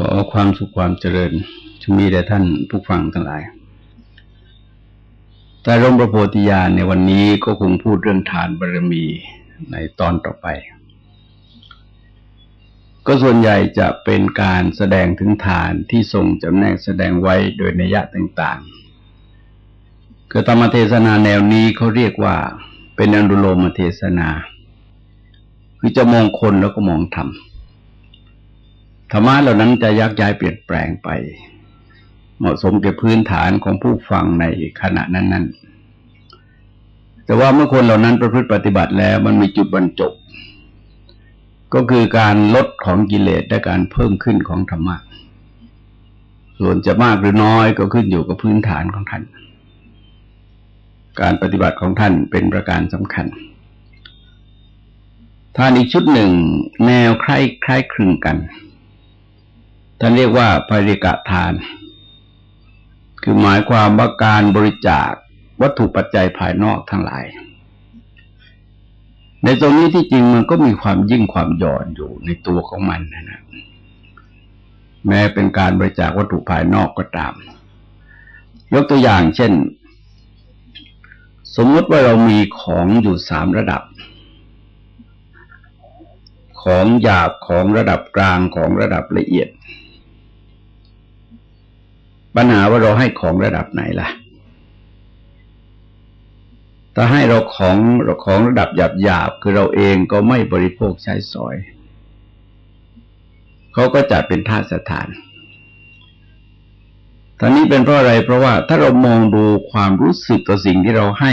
ขอความสุขความเจริญจะมีแด่ท่านผู้ฟังทั้งหลาย แต่ร่มประโพธิญาณในวันนี้ก็คงพูดเรื่องทานบารมีในตอนต่อไป ก็ส่วนใหญ่จะเป็นการแสดงถึงทานที่ทรงจำแนกแสดงไว้โดยนัยยะต่างๆ คือธรรมเทศนาแนวนี้เขาเรียกว่าเป็นอนุโลมเทศนา คือจะมองคนแล้วก็มองธรรม ธรรมะเหล่านั้นจะยักย้ายเปลี่ยนแปลงไป เหมาะสมกับพื้นฐานของผู้ฟังในขณะนั้น ๆ แต่ว่าเมื่อคนเหล่านั้นประพฤติปฏิบัติแล้วมันมีจุดบรรจบ ก็คือการลดของกิเลสและการเพิ่มขึ้นของธรรมะส่วนจะมากหรือน้อยก็ขึ้นอยู่กับพื้นฐานของท่าน การปฏิบัติของท่านเป็นประการสำคัญท่านอีกชุดหนึ่ง แนวคล้ายคล้ายคลึงกัน ท่านเรียกว่าภริกะทาน คือหมายความว่าการบริจาควัตถุปัจจัยภายนอกทั้งหลาย ในตรงนี้ที่จริงมันก็มีความยิ่งความหย่อนอยู่ในตัวของมันนะแม้เป็นการบริจาควัตถุภายนอกก็ตาม ยกตัวอย่างเช่น สมมติว่าเรามีของอยู่สามระดับ ของหยาบของระดับกลางของระดับละเอียด ปัญหาว่าเราให้ของระดับไหนล่ะ ถ้าให้เราของเราของระดับหยาบหยาบคือเราเองก็ไม่บริโภคใช้สอย เขาก็จัดเป็นท่าสถานตอนนี้เป็นเพราะอะไร เพราะว่าถ้าเรามองดูความรู้สึกต่อสิ่งที่เราให้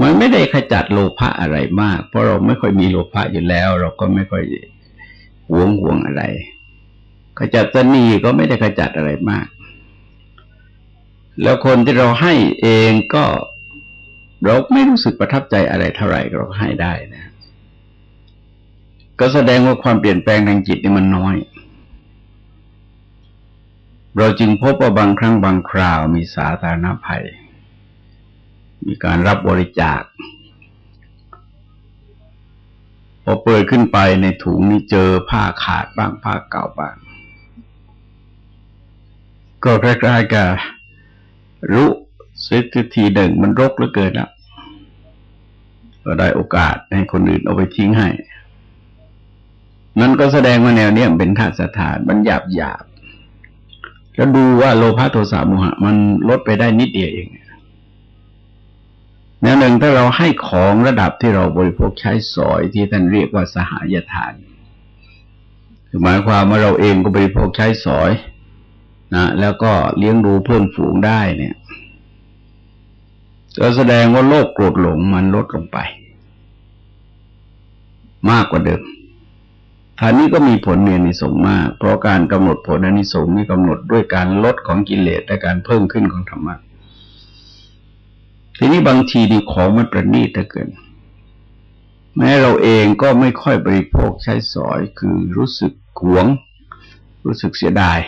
มันไม่ได้ขจัดโลภะอะไรมาก เพราะเราไม่ค่อยมีโลภะอยู่แล้ว เราก็ไม่ค่อยหวงห่วงอะไร ขจัดตนีก็ไม่ได้ขจัดอะไรมาก แล้วคนที่เราให้เองก็เราไม่รู้สึกประทับใจอะไรเท่าไหร่เราให้ได้นะ ก็แสดงว่าความเปลี่ยนแปลงทางจิตนี่มันน้อย เราจึงพบว่าบางครั้งบางคราวมีสาธารณภัย มีการรับบริจาคพอเปิดขึ้นไปในถุงนี่เจอผ้าขาดบ้างผ้าเก่าบ้าง ก็ใกล้ๆกับรู้สิททีหนึ่งมันรกเหลือเกินแล้วก็ได้โอกาสให้คนอื่นเอาไปทิ้งให้นั่นก็แสดงว่าแนวเนี้ยเป็นธาตุสถานมันหยาบหยาบแล้วดูว่าโลภะโทสะโมหะ มันลดไปได้นิดเดียวเองแนวหนึ่งถ้าเราให้ของระดับที่เราบริโภคใช้สอยที่ท่านเรียกว่าสหายทานหมายความว่าเราเองก็บริโภคใช้สอย นะแล้วก็เลี้ยงดูเพื่อนฝูงได้เนี่ยจะแสดงว่าโลกโกรธหลงมันลดลงไป มากกว่าเดิมท่านนี้ก็มีผลเนียนิสงมาก เพราะการกำหนดผลอนิสงส์นี่กำหนดด้วยการลดของกิเลสและการเพิ่มขึ้นของธรรมะทีนี้บางทีดีของมันประณีตเกิน แม้เราเองก็ไม่ค่อยบริโภคใช้สอยคือรู้สึกหวง รู้สึกเสียดาย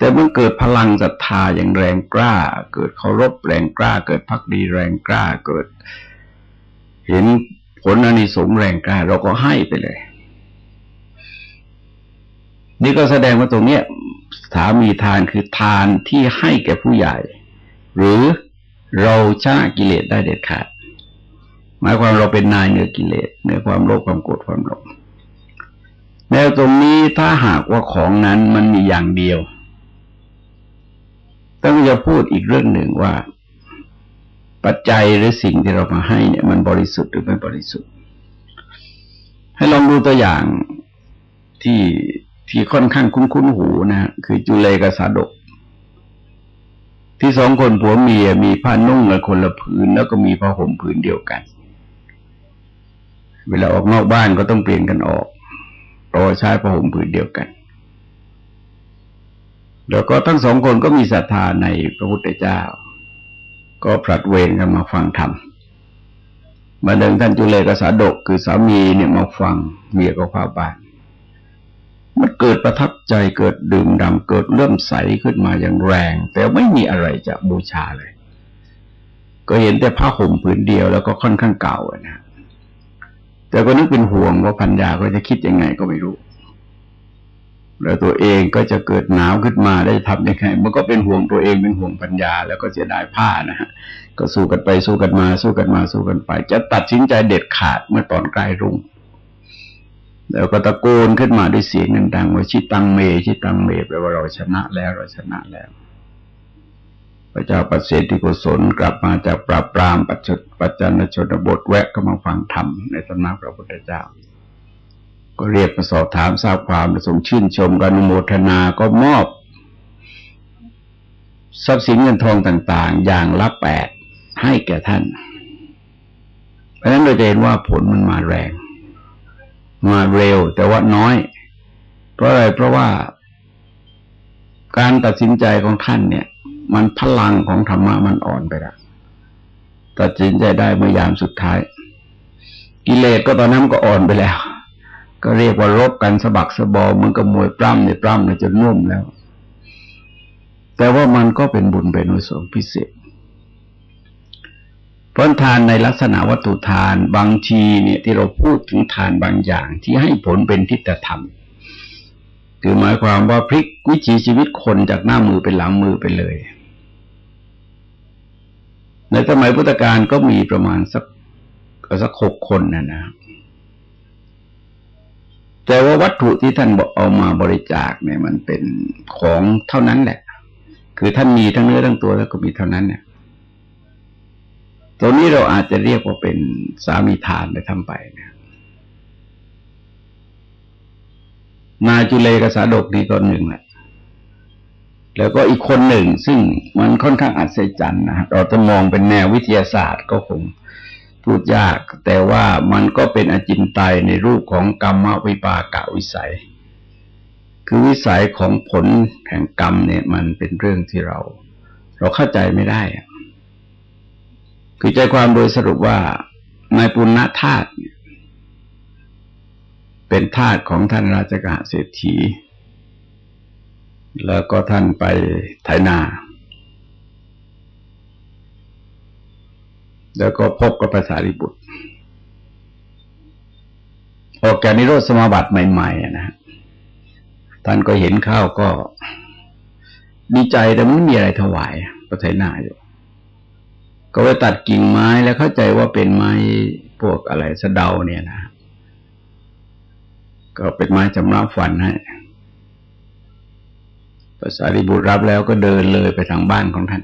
แต่เมื่อเกิดพลังศรัทธาอย่างแรงกล้า เกิดเคารพแรงกล้า เกิดพักดีแรงกล้า เกิด เห็นผลอานิสงส์แรงกล้า เราก็ให้ไปเลย นี่ก็แสดงว่าตรงเนี้ยสามีทานคือทานที่ให้แก่ผู้ใหญ่ หรือเราชนะกิเลสได้เด็ดขาด หมายความเราเป็นนายเหนือกิเลสเหนือความโลภความโกรธความหลงแล้วตรงนี้ถ้าหากว่าของนั้นมันมีอย่างเดียว ต้องจะพูดอีกเรื่องหนึ่งว่า ปัจจัยหรือสิ่งที่เรามาให้เนี่ย มันบริสุทธิ์หรือไม่บริสุทธิ์ ให้ลองดูตัวอย่างที่ที่ค่อนข้างคุ้นๆหูนะคือจุเลกสาดก ที่สองคนผัวเมียมีผ้านุ่งกันคนละผืน แล้วก็มีผ้าห่มผืนเดียวกัน เวลาออกนอกบ้านก็ต้องเปลี่ยนกันออกเพราะใช้ผ้าห่มผืนเดียวกัน แล้วก็ทั้งสองคนก็มีศรัทธาในพระพุทธเจ้า ก็ผลัดเวรกันมาฟังธรรมมาเดินท่านจุเลกษาดกคือสามีเนี่ยมาฟังเมียก็เข้าบ้านมันเกิดประทับใจเกิดดื่มดำเกิดเริ่มใสขึ้นมาอย่างแรง แต่ไม่มีอะไรจะบูชาเลย ก็เห็นแต่ผ้าห่มผืนเดียวแล้วก็ค่อนข้างเก่านะแต่ก็นึกเป็นห่วงว่าพัญญาก็จะคิดยังไงก็ไม่รู้ แล้วตัวเองก็จะเกิดหนาวขึ้นมาได้ทำยังไงมันก็เป็นห่วงตัวเองเป็นห่วงปัญญา แล้วก็เสียดายผ้านะฮะก็สู้กันไปสู้กันมา สู้กันมาสู้กันไป จะตัดสินใจเด็ดขาดเมื่อตอนใกล้รุ่งแล้วก็ตะโกนขึ้นมาด้วยเสียงดังๆว่าชิตังเมชิตังเมแปลว่าเราชนะแล้วเราชนะแล้ว พระเจ้าประเสริฐกุศลกลับมาจากปราบปรามปัจจุปัจจันชนบทแวะก็มาฟังธรรมในสำนักพระพุทธเจ้า ก็เรียกมาสอบถามทราบความประสงค์ชื่นชมกันโมทนาก็มอบ ทรัพย์สินเงินทองต่าง ๆ อย่างละแปดให้แก่ท่าน เพราะฉะนั้นเราจะเห็นว่าผลมันมาแรง มาเร็วแต่ว่าน้อย เพราะอะไรเพราะว่า การตัดสินใจของท่านเนี่ย มันพลังของธรรมะมันอ่อนไปแล้วตัดสินใจได้เมื่อยามสุดท้าย กิเลสก็ตอนนั้นก็อ่อนไปแล้ว ก็เรียกว่ารบกันสะบักสะบอมันก็มวยปล้ำในปล้ำในจนนุ่มแล้ว แต่ว่ามันก็เป็นบุญเป็นอุศพิเศษพ้นทานในลักษณะวัตถุทานบางทีเนี่ยที่เราพูดถึงทานบางอย่างที่ให้ผลเป็นทิฏฐธรรม คือหมายความว่าพลิกวิถีชีวิตคนจากหน้ามือเป็นหลังมือไปเลย ในสมัยพุทธกาลก็มีประมาณสักสักหกคนนะนะ แต่ว่าวัตถุที่ท่านเอามาบริจาคเนี่ยมันเป็นของเท่านั้นแหละ คือท่านมีทั้งเนื้อทั้งตัวแล้วก็มีเท่านั้นเนี่ยตรงนี้เราอาจจะเรียกว่าเป็นสามีทานไปทำไปนะนายจุเลกษาดกนี่ก็หนึ่งแหละแล้วก็อีกคนหนึ่ง ซึ่งมันค่อนข้างอัศจรรย์นะเราจะมองเป็นแนววิทยาศาสตร์ก็คง พูดยาก แต่ว่ามันก็เป็นอจินไตยในรูปของกรรมวิปากะวิสัย คือวิสัยของผลแห่งกรรมเนี่ยมันเป็นเรื่องที่เรา เราเข้าใจไม่ได้ คือใจความโดยสรุปว่าในปุณณธาตุเป็นธาตุของท่านราชกาเศรษฐี แล้วก็ท่านไปไถนา แล้วก็พบกับภาษาริบุตร ออกแกนิโรธสมาบัติใหม่ๆนะท่านก็เห็นข้าวก็ดีใจแต่ไม่มีอะไรถวายก็ไถนาอยู่ ก็ไปตัดกิ่งไม้แล้วเข้าใจว่าเป็นไม้พวกอะไรสะเดาเนี่ยนะ ก็เป็นไม้จำราฟันให้ภาษาริบุตรรับแล้วก็เดินเลยไปทางบ้านของท่าน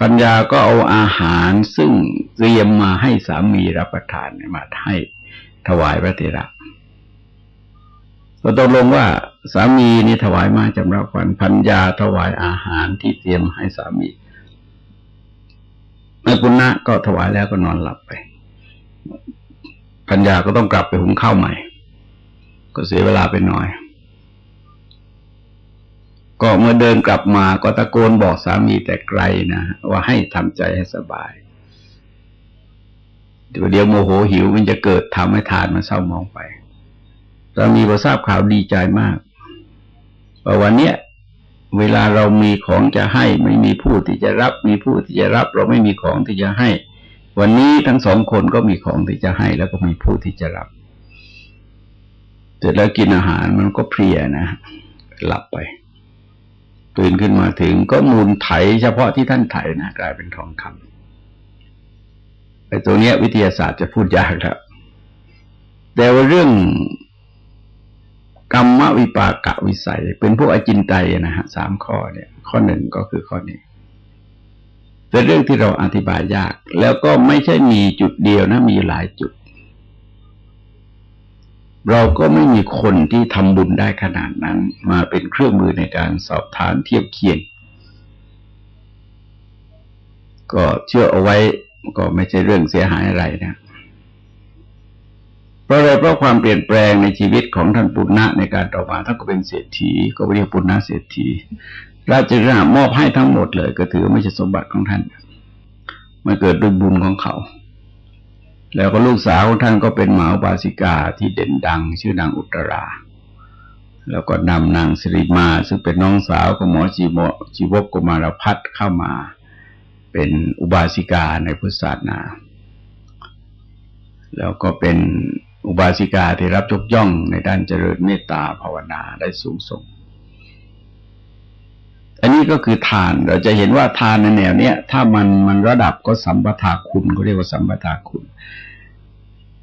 ปัญญาก็เอาอาหารซึ่งเตรียมมาให้สามีรับประทานมาให้ถวายพระเถระก็ตกลงว่าสามีนี่ถวายมาจำรับวันพัญญาถวายอาหารที่เตรียมให้สามีนายปุณณะก็ถวายแล้วก็นอนหลับไปปัญญาก็ต้องกลับไปหุงข้าวใหม่ ก็เสียเวลาไปหน่อย ก็เมื่อเดินกลับมาก็ตะโกนบอกสามีแต่ไกลนะว่าให้ทำใจให้สบายเดี๋ยวเดียวโมโหหิวมันจะเกิดทำให้ทานมันเศร้ามองไปสามีพอทราบข่าวดีใจมากว่าวันเนี้ยเวลาเรามีของจะให้ ไม่มีผู้ที่จะรับ มีผู้ที่จะรับ เราไม่มีของที่จะให้ วันนี้ทั้งสองคนก็มีของที่จะให้ แล้วก็มีผู้ที่จะรับเสร็จแล้วกินอาหารมันก็เพลียนะหลับไป ตื่นขึ้นมาถึง ก็มูลไถเฉพาะที่ท่านไถนะกลายเป็นทองคำไอ้ตัวเนี้ย วิทยาศาสตร์จะพูดยากครับแต่ว่าเรื่องกรรมวิปากะวิสัย เป็นพวกอจินไตยนะฮะสามข้อเนี่ย ข้อหนึ่งก็คือข้อนี้เป็นเรื่องที่เราอธิบายยาก แล้วก็ไม่ใช่มีจุดเดียวนะ มีหลายจุด เราก็ไม่มีคนที่ทำบุญได้ขนาดนั้น มาเป็นเครื่องมือในการสอบทานเทียบเคียง ก็เชื่อเอาไว้ก็ไม่ใช่เรื่องเสียหายอะไรนะเพราะอะไรเพราะความเปลี่ยนแปลงในชีวิตของท่านปุณณะในการต่อมาท่านก็เป็นเศรษฐี ก็เรียกปุณณะเศรษฐีราชรามอบให้ทั้งหมดเลย ก็ถือไม่ใช่สมบัติของท่านมันเกิดด้วยบุญของเขา แล้วก็ลูกสาวของท่านก็เป็นหมาบาสิกาที่เด่นดัง ชื่อนางอุตรา แล้วก็นำนางสิริมา ซึ่งเป็นน้องสาวของหมอจีโมจีวกกุมารพัฒเข้ามา เป็นอุบาสิกาในพุทธศาสนา แล้วก็เป็นอุบาสิกาที่รับยกย่องในด้านเจริญเมตตาภาวนาได้สูงส่ง อันนี้ก็คือทานเราจะเห็นว่าทานในแนวเนี้ยถ้ามันมันระดับก็สัมปทาคุณก็เรียกว่าสัมปทาคุณ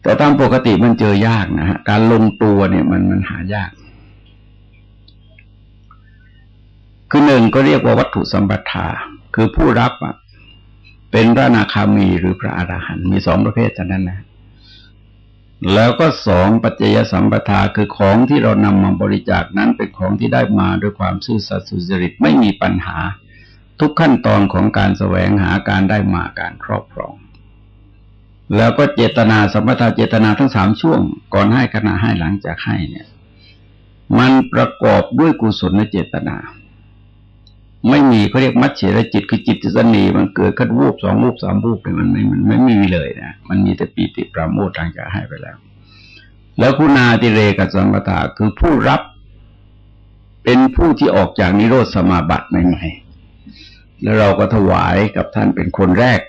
แต่ตามปกติมันเจอยากนะฮะการลงตัวเนี่ยมันมันหายาก คือหนึ่งก็เรียกว่าวัตถุสัมปทา คือผู้รับอะเป็นพระนาคามีหรือพระอรหันต์มีสองประเภทเท่านั้นนะ แล้วก็สองปัจจยสัมปทาคือของที่เรานำมาบริจาคนั้นเป็นของที่ได้มาด้วยความซื่อสัตย์สุจริตไม่มีปัญหา ทุกขั้นตอนของการแสวงหาการได้มาการครอบครอง แล้วก็เจตนาสัมปทาเจตนาทั้งสามช่วง ก่อนให้ขณะให้หลังจากให้เนี่ย มันประกอบด้วยกุศลเจตนา ไม่มีเขาเรียกมัจเฉรจิตคือจิตสนีมันเกิดขึ้นวูบสองวูบสามวูบเนี่ยมันไม่มันไม่มีเลยนะมันมีแต่ปีติปราโมททางจะให้ไปแล้ว แล้วคุณาติเรกับสัมปทาคือผู้รับ เป็นผู้ที่ออกจากนิโรธสมาบัติใหม่ๆแล้วเราก็ถวายกับท่านเป็นคนแรก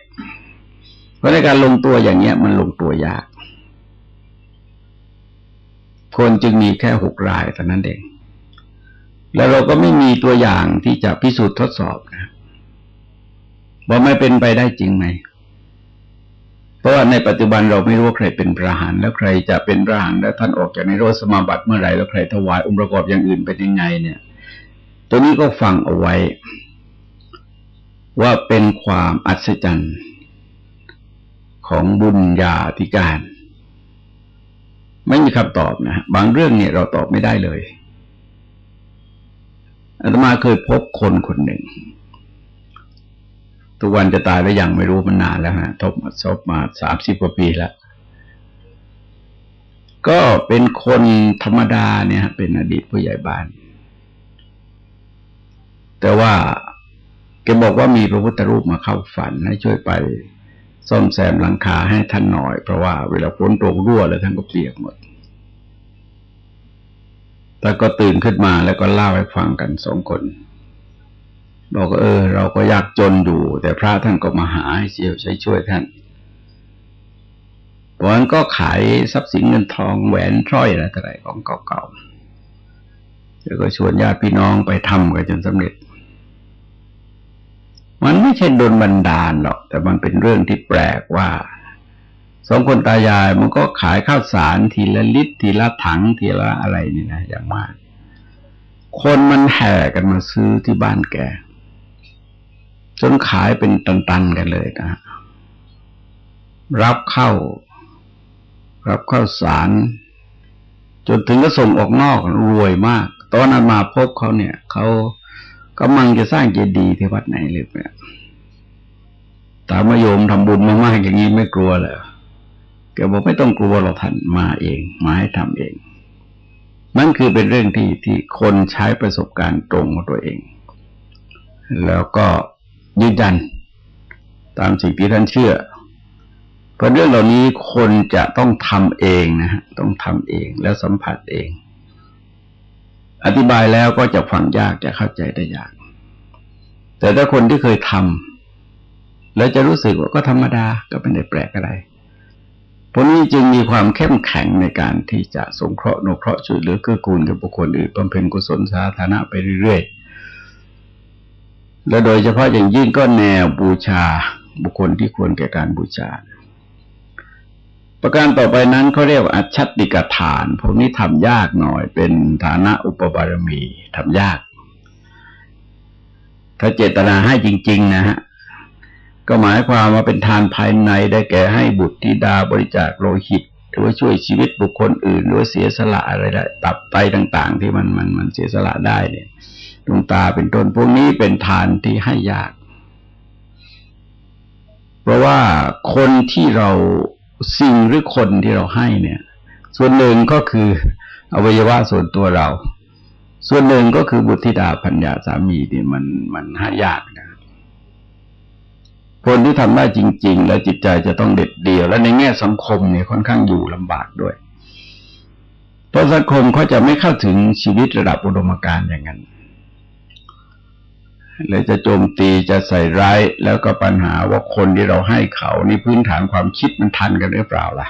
เพราะในการลงตัวอย่างเนี้ย มันลงตัวยาก คนจึงมีแค่หกรายเท่านั้นเอง แล้วเราก็ไม่มีตัวอย่างที่จะพิสูจน์ทดสอบนะว่าไม่เป็นไปได้จริงไหม เพราะว่าในปัจจุบันเราไม่รู้ว่าใครเป็นพระหานแล้วใครจะเป็นพระหานแล้วท่านออกจากในโรสมาบัติเมื่อไหร่แล้วใครถวายองค์ประกอบอย่างอื่นเป็นยังไง เนี่ย ตัวนี้ก็ฟังเอาไว้ ว่าเป็นความอัศจรรย์ของบุญญาธิการ ไม่มีคำตอบนะบางเรื่องเนี่ยเราตอบไม่ได้เลย อาตมาเคยพบคนคนหนึ่งทุกวันจะตายแล้วยังไม่รู้มันนานแล้วฮะทบมาซบมาสามสิบกว่าปีแล้ว ก็เป็นคนธรรมดาเนี่ย เป็นอดีตผู้ใหญ่บ้าน แต่ว่าแกบอกว่ามีพระพุทธรูปมาเข้าฝันให้ช่วยไป ซ่อมแซมหลังคาให้ท่านหน่อย เพราะว่าเวลาฝนตกรั่วแล้วท่านก็เปียกหมด แต่ก็ตื่นขึ้นมาแล้วก็เล่าให้ฟังกันสองคน บอกเออ เราก็ยากจนอยู่ แต่พระท่านก็มาหาให้เชียวใช้ช่วยท่านเพราะนั้นก็ขายทรัพย์สินเงินทองแหวนทร้อยอะไรต่ออะไรของเก่าๆแล้วก็ชวนญาติพี่น้องไปทำกันจนสำเร็จ มันไม่ใช่โดนบันดาลหรอก แต่มันเป็นเรื่องที่แปลกว่า สองคนตายายมันก็ขายข้าวสารทีละลิตรทีละถังทีละอะไรนี่นะอย่างมาก คนมันแห่กันมาซื้อที่บ้านแกจนขายเป็นตันๆกันเลยนะรับเข้า รับข้าวสาร จนถึงก็ส่งออกนอกรวยมาก ตอนนั้นมาพบเขาเนี่ยเขากำลังจะสร้างเจดีย์ที่วัดไหนเลยเนี่ยตามโยมทำบุญมากๆอย่างนี้ไม่กลัวเลย กบอกไม่ต้องกลัวเราท่านมาเองมาให้ทำเอง นั่นคือเป็นเรื่องที่ที่คนใช้ประสบการณ์ตรงของตัวเอง แล้วก็ยืนยันตามสิ่งที่ท่านเชื่อ เพราะเรื่องเหล่านี้คนจะต้องทำเองนะฮะต้องทำเองแล้วสัมผัสเอง อธิบายแล้วก็จะฟังยากจะเข้าใจได้ยาก แต่ถ้าคนที่เคยทำแล้วจะรู้สึกว่าก็ธรรมดาก็ไม่ได้แปลกอะไร วกนี้จึงมีความเข้มแข็งในการที่จะสงเคราะห์นุเคราะห์ช่วยเหลือเกื้อกูลกับบุคคลอื่นบำเพ็ญกุศลสาธารณะไปเรื่อยๆ และโดยเฉพาะอย่างยิ่งก็แนวบูชาบุคคลที่ควรแก่การบูชา ประการต่อไปนั้นเขาเรียกว่าอัจฉติกฐาน พวกนี้ทำยากหน่อยเป็นฐานะอุปบารมีทำยาก ถ้าเจตนาให้จริง ๆ นะฮะ ก็หมายความว่าเป็นทานภายในได้แก่ให้บุตรธิดาบริจาคโลหิต หรือว่าช่วยชีวิตบุคคลอื่น หรือเสียสละอะไรได้ตับไตต่างๆ ที่มันมันมันเสียสละได้เนี่ยดวงตาเป็นต้นพวกนี้เป็นทานที่ให้ยาก เพราะว่าคนที่เราสิ่งหรือคนที่เราให้เนี่ย ส่วนหนึ่งก็คืออวัยวะส่วนตัวเรา ส่วนหนึ่งก็คือบุตรธิดาพัญญาสามีนี่มันมันให้ยากนะ คนที่ทำได้จริง ๆ แล้วจิตใจจะต้องเด็ดเดี่ยว และในแง่สังคมเนี่ยค่อนข้างอยู่ลำบากด้วยเพราะสังคมเขาจะไม่เข้าถึงชีวิตระดับอุดมการณ์อย่างนั้นเลยจะโจมตีจะใส่ร้ายแล้วก็ปัญหาว่าคนที่เราให้เขานี่พื้นฐานความคิดมันทันกันหรือเปล่าล่ะ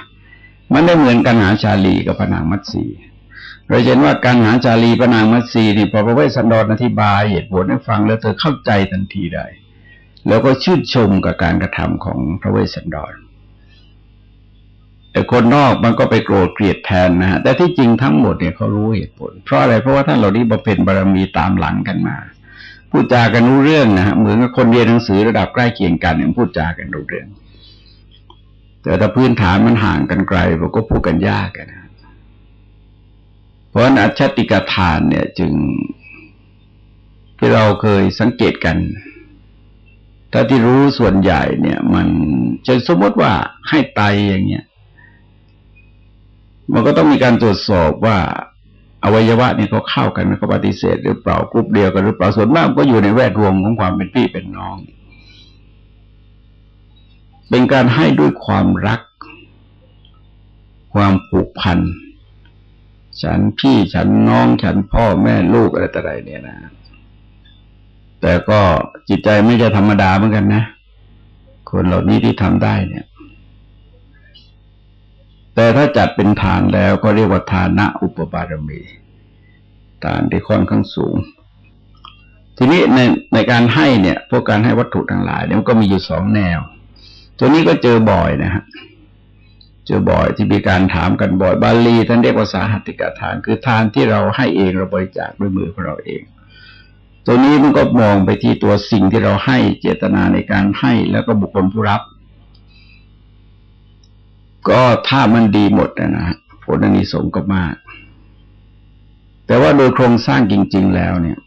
มันได้เหมือนกันหาชาลีกับพนางมัตสีเราเห็นว่าการหาชาลีพนางมัตสีนี่พอพระเวสสันดรอธิบายเหตุผลให้ฟังแล้วเธอเข้าใจทันทีได้ แล้วก็ชื่นชมกับการกระทำของพระเวสสันดร แต่คนนอกมันก็ไปโกรธเกลียดแทนนะฮะ แต่ที่จริงทั้งหมดเนี่ยเขารู้เหตุผล เพราะอะไร เพราะว่าท่านเหล่านี้บำเพ็ญบารมีตามหลังกันมา พูดจากันรู้เรื่องนะฮะ เหมือนกับคนเรียนหนังสือระดับใกล้เคียงกันเนี่ยพูดจากันรู้เรื่อง แต่ถ้าพื้นฐานมันห่างกันไกลเราก็พูดกันยากนะเพราะนั้นอัจฉติกทานเนี่ยจึงที่เราเคยสังเกตกัน ถ้าที่รู้ส่วนใหญ่เนี่ย มันจะสมมติว่าให้ไตอย่างเงี้ย มันก็ต้องมีการตรวจสอบว่า อวัยวะเนี่ยเขาเข้ากันเขาปฏิเสธหรือเปล่ากรุ๊ปเดียวกันหรือเปล่าส่วนมากก็อยู่ในแวดวงของความเป็นพี่เป็นน้อง เป็นการให้ด้วยความรัก ความผูกพัน ฉันพี่ฉันน้อง ฉันพ่อแม่ลูกอะไรต่ออะไรเนี่ยนะ แต่ก็จิตใจไม่ใช่ธรรมดาเหมือนกันนะ คนเหล่านี้ที่ทำได้เนี่ย แต่ถ้าจัดเป็นทานแล้วก็เรียกว่าทานะอุปบารมีทานที่ค่อนข้างสูง ทีนี้ในในการให้เนี่ย พวกการให้วัตถุทั้งหลายเนี่ยมันก็มีอยู่สองแนว ตัวนี้ก็เจอบ่อยนะฮะเจอบ่อยที่มีการถามกันบ่อย บาลีท่านเรียกว่าสาหัติกาทาน คือทานที่เราให้เองเราบริจาคด้วยมือของเราเอง ตัวนี้มันก็มองไปที่ตัวสิ่งที่เราให้เจตนาในการให้แล้วก็บุคคลผู้รับ ก็ถ้ามันดีหมดนะฮะผลอันนี้สงก็มาก แต่ว่าโดยโครงสร้างจริง ๆ แล้วเนี่ย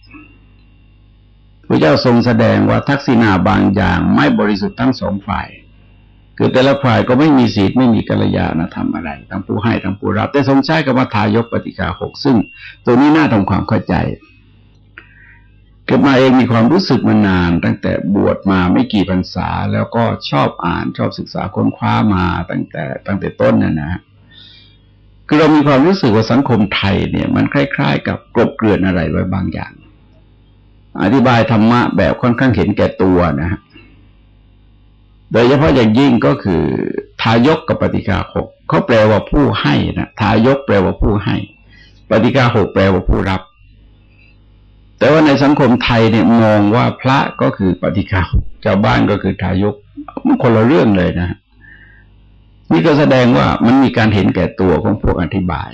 พระเจ้าทรงแสดงว่าทักษิณาบางอย่างไม่บริสุทธิ์ทั้งสองฝ่าย คือแต่ละฝ่ายก็ไม่มีศีลไม่มีกัลยาณธรรมอะไรทั้งผู้ให้ทั้งผู้รับ แต่ทรงใช้กับว่าทายกปฏิกาหกซึ่ง ตัวนี้น่าทำความเข้าใจ เกิดมาเองมีความรู้สึกมานาน ตั้งแต่บวชมาไม่กี่พรรษา แล้วก็ชอบอ่านชอบศึกษาค้นคว้ามาตั้งแต่ตั้งแต่ต้นนะนะคือเรามีความรู้สึกว่าสังคมไทยเนี่ย มันคล้าย ๆ กับกลบเกลื่อนอะไรไว้บางอย่าง อธิบายธรรมะแบบค่อนข้างเห็นแก่ตัวนะฮะโดยเฉพาะอย่างยิ่งก็คือทายกกับปฏิกาหกเขาแปลว่าผู้ให้นะทายกแปลว่าผู้ให้ ปฏิกาหกแปลว่าผู้รับ แต่ว่าในสังคมไทยเนี่ยมองว่าพระก็คือปฏิฆาชาวบ้านก็คือทายกมันคนละเรื่องเลยนะ นี่ก็แสดงว่ามันมีการเห็นแก่ตัวของพวกอธิบาย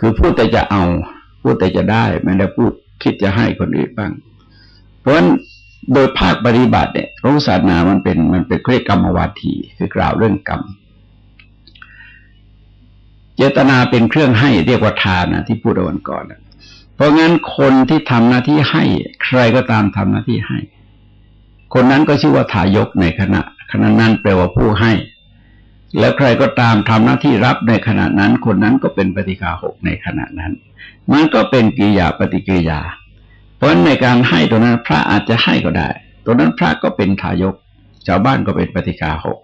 คือพูดแต่จะเอา พูดแต่จะได้ไม่ได้พูดคิดจะให้คนอื่นบ้าง เพราะฉะนั้นโดยภาคปฏิบัติเนี่ยรู้ศาสนามันเป็นมันเป็นเครกรรมวาทีคือกล่าวเรื่องกรรมเจตนาเป็นเครื่องให้เรียกว่าทานนะที่พูดวันก่อนนะ เพราะงั้นคนที่ทำหน้าที่ให้ ใครก็ตามทำหน้าที่ให้ คนนั้นก็ชื่อว่าทายกในขณะขณะนั้นแปลว่าผู้ให้ แล้วใครก็ตามทำหน้าที่รับในขณะนั้น คนนั้นก็เป็นปฏิกาหกในขณะนั้น มันก็เป็นกิริยาปฏิกิริยา เพราะในการให้ตัวนั้นพระอาจจะให้ก็ได้ ตัวนั้นพระก็เป็นทายก ชาวบ้านก็เป็นปฏิกาหก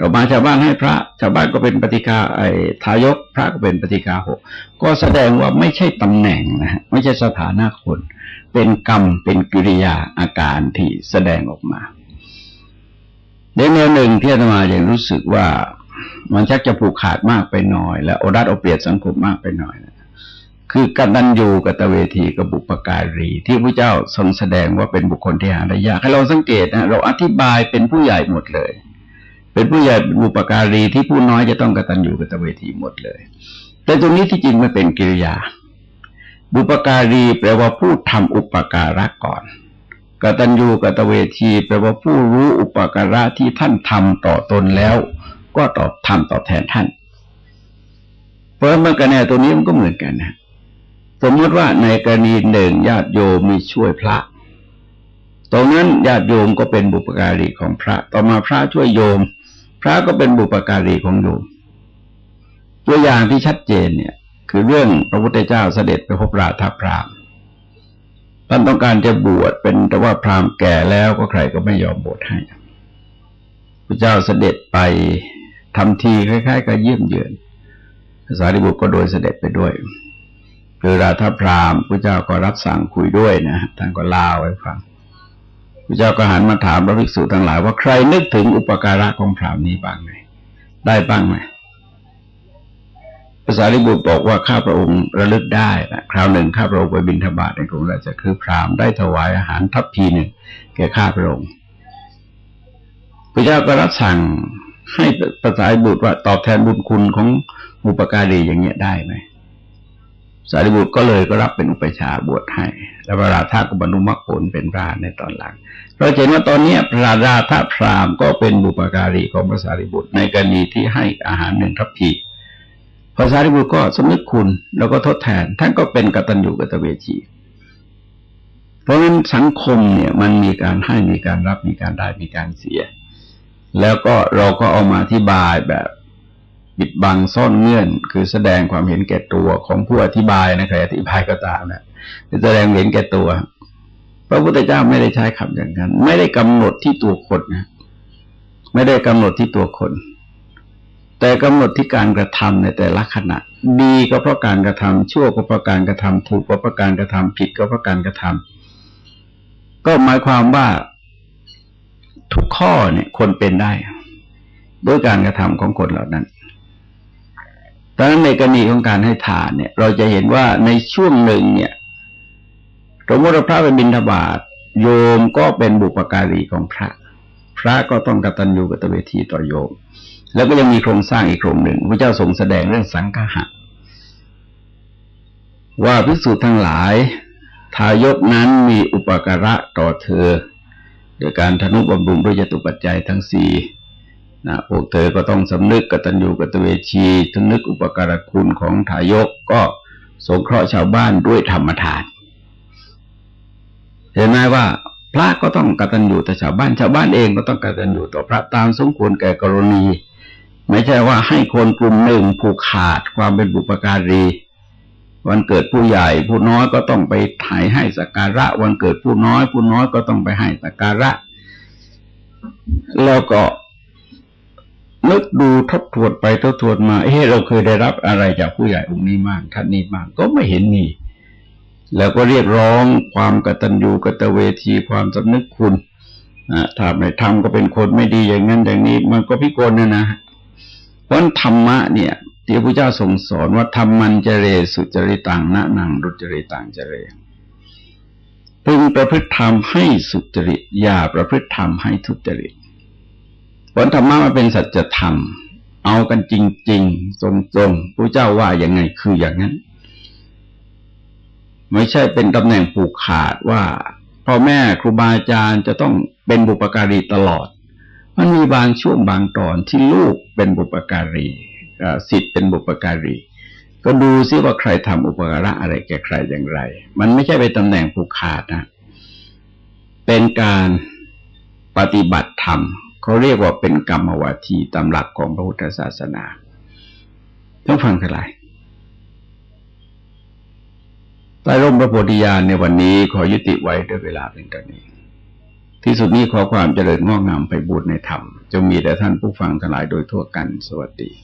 ต่อมาชาวบ้านให้พระ ชาวบ้านก็เป็นปฏิกาไอ้ทายกพระก็เป็นปฏิกาหกก็แสดงว่าไม่ใช่ตำแหน่งนะฮะไม่ใช่สถานะคน เป็นกรรมเป็นกิริยาอาการที่แสดงออกมาเดี๋ยวแนวหนึ่งที่อาตมาอย่างรู้สึกว่ามันชักจะผูกขาดมากไปหน่อย และโอรัดเอาเปรียบสังคมมากไปหน่อยนะคือกันันยูกัตเวทีกับบุปการี ที่พระเจ้าทรงแสดงว่าเป็นบุคคลที่หาได้ยากให้เราสังเกตนะเราอธิบายเป็นผู้ใหญ่หมดเลย เป็นผู้ใหญ่บุปการีที่ผู้น้อยจะต้องกตัญญูกตเวทีหมดเลย แต่ตรงนี้ที่จริงมันเป็นกิริยา บุปการีแปลว่าผู้ทำอุปการะก่อนกตัญญูกตเวทีแปลว่าผู้รู้อุปการะที่ท่านทำต่อตนแล้ว ก็ตอบทำตอบแทนท่าน เพราะเมื่อกรณีตัวนี้มันก็เหมือนกันนะสมมติว่าในกรณีหนึ่งญาติโยมมีช่วยพระตรงนั้นญาติโยมก็เป็นบุปการีของพระ ต่อมาพระช่วยโยม พระก็เป็นบุปการีของโยมตัวอย่างที่ชัดเจนเนี่ย คือเรื่องพระพุทธเจ้าเสด็จไปพบราธาพรามท่านต้องการจะบวชเป็นแต่ว่าพรามแก่แล้วก็ใครก็ไม่ยอมบวชให้พระเจ้าเสด็จไปทำทีคล้ายๆกับเยี่ยมเยือนภาษาดิบุตรก็โดยเสด็จไปด้วยคือราธาพรามพระเจ้าก็รับสั่งคุยด้วยนะท่านก็เล่าไว้ฟัง พระเจ้าก็หันมาถามพระภิกษุทั้งหลาย ว่าใครนึกถึงอุปการะของพรามนี้บ้างไหมได้บ้างไหมภาษาลิบุตรบอกว่าข้าพระองค์ระลึกได้นะคราวหนึ่งข้าพระองค์ไปบินทบาทในกรุงราชคือพรามได้ถวายอาหารทัพพีหนึ่งแก่ข้าพระองค์พระเจ้าก็รับสั่งให้ภาษาลิบุตรว่าตอบแทนบุญคุณของบุปการีอย่างเงี้ยได้ไหม สารีบุตรก็เลยก็รับเป็นอุปชาบวชให้ แล้วพระราธาก็บรรลุมรรคผลเป็นพระในตอนหลัง เราเห็นว่าตอนนี้พระราธาพรามก็เป็นบุปการีของพระสารีบุตร ในกรณีที่ให้อาหารหนึ่งทัพพีพระสารีบุตรก็สมนึกคุณแล้วก็ทดแทน ท่านก็เป็นกตัญญูกตเวทีเพราะฉะนั้นสังคมเนี่ยมันมีการให้มีการรับมีการได้มีการเสีย แล้วก็เราก็เอามาอธิบายแบบ ปิดบังซ่อนเงื่อน คือแสดงความเห็นแก่ตัวของผู้อธิบายนะใครอธิบายก็ตามนะแสดงเห็นแก่ตัว พระพุทธเจ้าไม่ได้ใช้คำอย่างนั้น ไม่ได้กำหนดที่ตัวคนนะไม่ได้กำหนดที่ตัวคน แต่กำหนดที่การกระทำในแต่ละขณะ ดีก็เพราะการกระทำชั่วก็เพราะการกระทำถูกก็เพราะการกระทำผิดก็เพราะการกระทำก็หมายความว่าทุกข้อเนี่ยคนเป็นได้ ด้วยการกระทำของคนเหล่านั้น ดังนั้นในกรณีของการให้ทานเนี่ย เราจะเห็นว่าในช่วงหนึ่งเนี่ยสมมติพระไปบิณฑบาตโยมก็เป็นบุปการีของพระ พระก็ต้องกตัญญูกตเวทีต่อโยม แล้วก็ยังมีโครงสร้างอีกโครงหนึ่งพระเจ้าทรงแสดงเรื่องสังฆะว่าพิสูจน์ทั้งหลาย ทายกนั้นมีอุปการะต่อเธอ โดยการทนุบำรุงด้วยจตุปัจจัยทั้งสี่ นะพวกเธอก็ต้องสำนึกกตัญญูกตเวชีสำนึกอุปการคุณของทายกก็สงเคราะห์ชาวบ้านด้วยธรรมทาน เห็นไหมว่า พระก็ต้องกตัญญูต่อชาวบ้านชาวบ้านเองก็ต้องกตัญญูต่อพระตามสมควรแก่กรณี ไม่ใช่ว่าให้คนกลุ่มหนึ่งผูกขาดความเป็นบุปการี วันเกิดผู้ใหญ่ผู้น้อยก็ต้องไปถ่ายให้สักการะ วันเกิดผู้น้อย ผู้น้อยก็ต้องไปให้สักการะ แล้วก็ นึกดูทบทวนไปทบทวนมาเฮ้เราเคยได้รับอะไรจากผู้ใหญ่องค์นี้มากท่านนี้มาก ก็ไม่เห็นมี แล้วก็เรียกร้องความกตัญญูกตเวทีความสำนึกคุณนะถ้าไม่ทำก็เป็นคนไม่ดีอย่างนั้นอย่างนี้ มันก็พิกลนะนะเพราะธรรมะเนี่ยที่พระเจ้าทรงสอนว่าธรรมันเจเรสุจริตังนะนังรุจริตังเจเรพึงประพฤติธรรมให้สุจริตอย่าประพฤติธรรมให้ทุจริต ผลธรรมะมันเป็นสัจธรรม เอากันจริงๆทรงๆพระเจ้าว่าอย่างไงคืออย่างนั้น ไม่ใช่เป็นตำแหน่งผูกขาดว่าพ่อแม่ครูบาอาจารย์จะต้องเป็นบุปการีตลอด มันมีบางช่วงบางตอนที่ลูกเป็นบุปการีสิทธิ์เป็นบุปการี ก็ดูซิว่าใครทำอุปการะอะไรแก่ใครอย่างไร มันไม่ใช่เป็นตำแหน่งผูกขาดนะ เป็นการปฏิบัติธรรม เขาเรียกว่าเป็นกรรมวาทีตามหลักของพระพุทธศาสนาต้องฟังกันหลายใต้ร่มพระโพธิญาณในวันนี้ขอยุติไว้ด้วยเวลาเป็นกันนี้ ที่สุดนี้ขอความเจริญงอกงามไปบูรณนธรรมจงมีแด่ท่านผู้ฟังทั้งหลายโดยทั่วกันสวัสดี